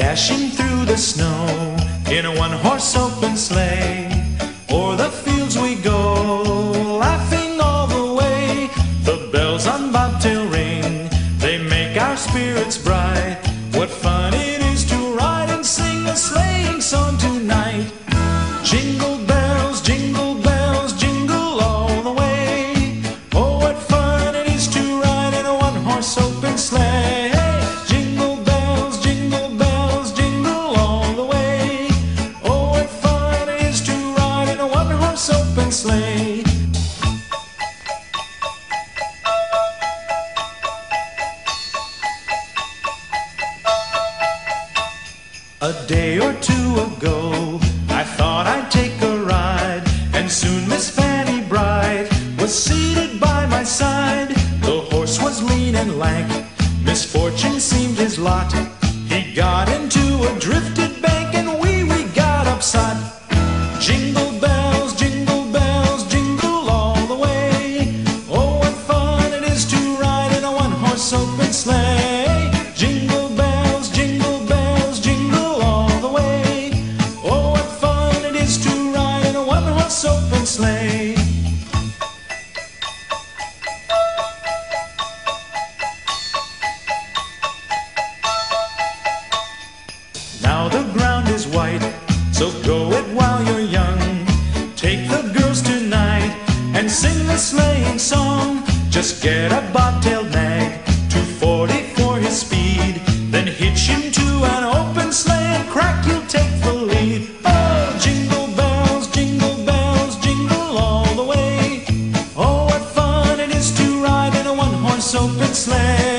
dashing through the snow in a one horse open sleigh. A day or two ago, I thought I'd take a ride, and soon Miss Fanny Bright was seated by my side. The horse was lean and lank, misfortune seemed his lot. He got into a God's open sleigh. Now the ground is white, so go it while you're young. Take the girls tonight and sing the sleighing song. Just get a bobtail nag, 240 for his speed, then hitch him to Let's